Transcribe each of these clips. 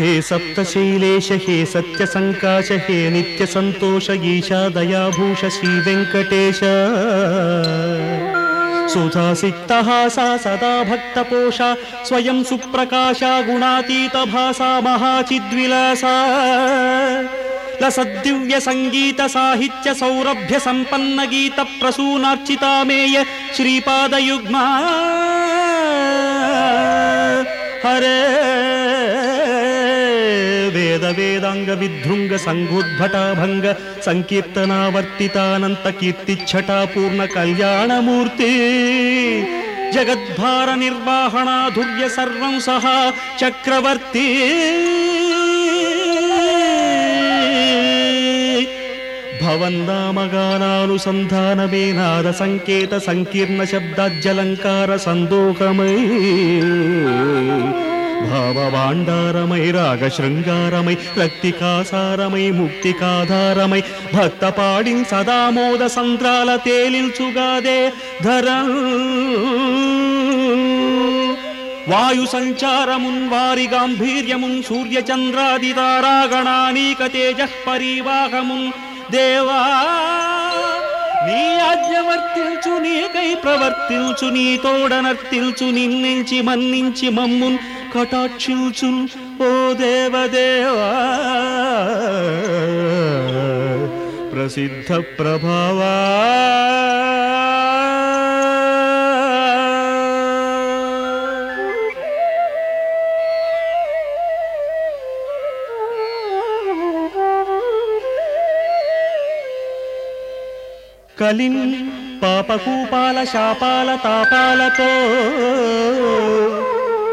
हे सप्तशैलेश हे सत्यसङ्काश हे नित्यसन्तोष ईशा दयाभूष श्रीवेङ्कटेश। सुधासिक्तः सा सदा भक्तपोषा स्वयं सुप्रकाशा गुणातीतभासा महाचिद्विलासा। लसद्दिव्यसङ्गीतसाहित्यसौरभ्यसम्पन्नगीतप्रसूनार्चिता मेय श्रीपादयुग्मा। हरे వేదాంగ విధృంగ సంఘోద్భటాభంగ సంకీర్తనావర్తితానంత కీర్తిఛటా పూర్ణ కళ్యాణమూర్తి. జగద్భార నిర్వాహణాధుర్య సర్వం సహా చక్రవర్తి. భవన్నామగానానుసంధానమే నాద సంకేత సంకీర్ణ శబ్దాజ్జలంకార సందోహమై. భావభాండారమై రాగ శృంగారమై రక్తికాసారమై ముక్తికాధారమై భక్త పాడిన్ సదామోద సంద్రాల తేలిల్చుగాదే ధర వాయు సంచారమున్ వారి గాంభీర్యమున్ సూర్య చంద్రాది తారాగణానీక తేజ పరివాహమున్ దేవా నీ ఆజ్ఞ వర్తించు నీకై ప్రవర్తించు నీ తోడనర్తించు నిన్నించి మన్నించి మమ్మున్। కటాక్షిల్చు ఓ దేవదేవా. ప్రసిద్ధ ప్రభావా. కలిన్ పాపకూపాల శాపాల తాపాలతో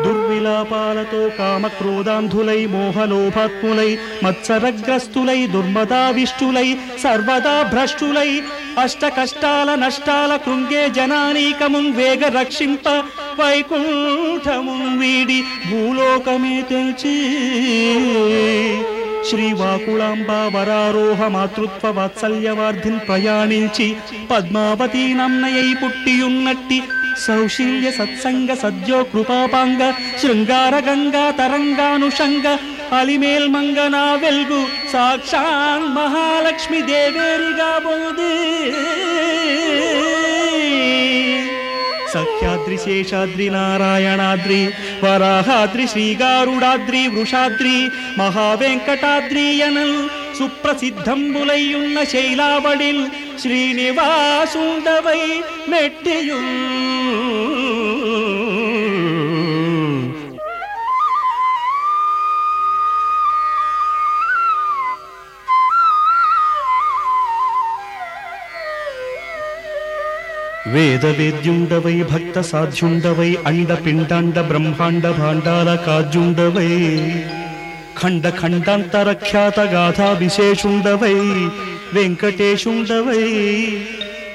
దుర్విలాపాలతో కామక్రోధాంధులై మోహలోభాత్ములై మత్సరగ్రస్తులై దుర్మదావిష్టులై సర్వదా భ్రష్టులై అష్ట కష్టాల నష్టాల కృంగే జనానీకమున్ వేగ రక్షింప వైకుంఠమున్ వీడి భూలోకమే తెలిచి శ్రీవాకుళాంబ వరారోహ మాతృత్వ వాత్సల్యవార్ధిన్ ప్రయాణించి పద్మావతీ నన్నయై పుట్టియున్నట్టి సౌశీల్య సత్సంగ సద్యో కృపాపాంగ శృంగార గంగా తరంగానుషంగ అలిమేల్ మంగనా వెల్గు సాక్షాన్ మహాలక్ష్మి దేవేరిగా బోది సఖ్యాద్రి శేషాద్రి నారాయణాద్రి వరాహాద్రి శ్రీగారుడాద్రి వృషాద్రి మహావెంకటాద్రి అనల్ సుప్రసిద్ధంబులయ్యున్న శైలావడిల్ శ్రీనివాసుండవై మెట్టియు వేద వేద్యుండవై భక్త సాధ్యుండవై అండ పిండాండ బ్రహ్మాండ భాండాల కాజుండవై ఖండ ఖండాంతరఖ్యాత గాథా విశేషుండవై వెంకటేశుండవై.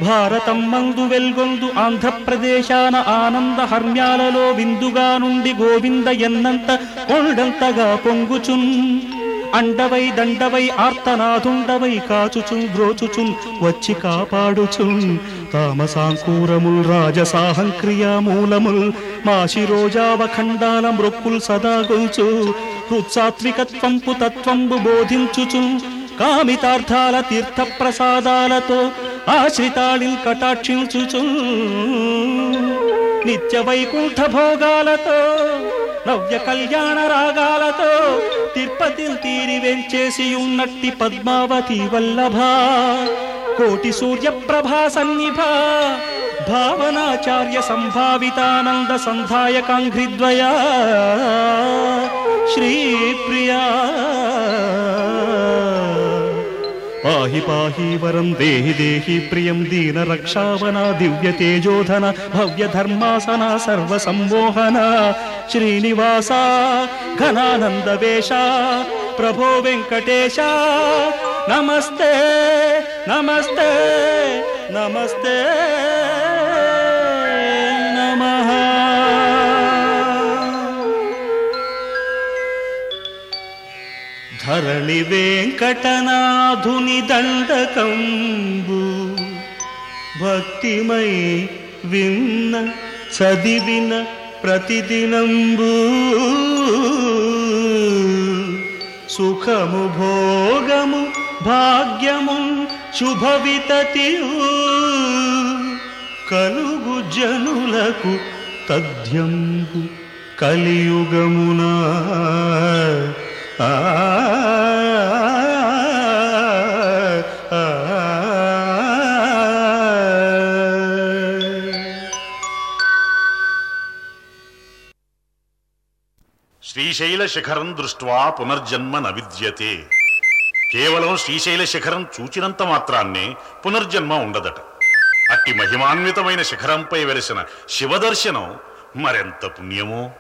భారతం మందు వెల్గొందు ఆంధ్రప్రదేశాన ఆనంద హర్మ్యాలలో విందుగా నుండి గోవింద ఎన్నంత కొండంతగా పొంగుచున్. అండవై దండవై ఆర్తనాథుండవై కాచుచున్ ద్రోచుచున్ వచ్చి కాపాడుచున్. తామసాంకూరముల్ రాజసాహంక్రియా మూలముల్ మా శిరోజావ ఖండాల మృక్కుల్ సదాగొల్చు హృత్సాత్వికత్వంపు తత్వంబు బోధించుచు కామితార్థాల తీర్థ ప్రసాదాలతో ఆశ్రితాళిల్ కటాక్షించుచు. నిత్య వైకుంఠ భోగాలతో నవ్య కళ్యాణ రాగాలతో తిరుపతిని తీరి వెంచేసి ఉన్నట్టి పద్మావతి వల్లభ కోటి సూర్య ప్రభా సన్నిభ భావనాచార్య సంభావితానంద సంధాయకాంఘ్రిద్వయా. శ్రీప్రియా. पाहि पाहि वरं देहि देहि प्रियं दीनरक्षावना दिव्यतेजोधन भव्यधर्मासना सर्वसंमोहन श्रीनिवासा घनानन्दवेषा प्रभो वेङ्कटेशा नमस्ते नमस्ते नमस्ते। ధరణి వెంకటనాథుని దండకంబు. భక్తిమై విన్న చదివిన ప్రతిదినంబు. సుఖము భోగము భాగ్యము శుభవితతి. కలుగు జనులకు తథ్యంబు కలియుగమునా. ఆ, శ్రీశైల శిఖరం దృష్ట్వా పునర్జన్మ న విద్యతే కేవలం శ్రీశైల శిఖరం చూచినంత మాత్రాన్నే పునర్జన్మ ఉండదట. అట్టి మహిమాన్వితమైన శిఖరంపై వెలిసిన శివదర్శనం మరెంత పుణ్యమో?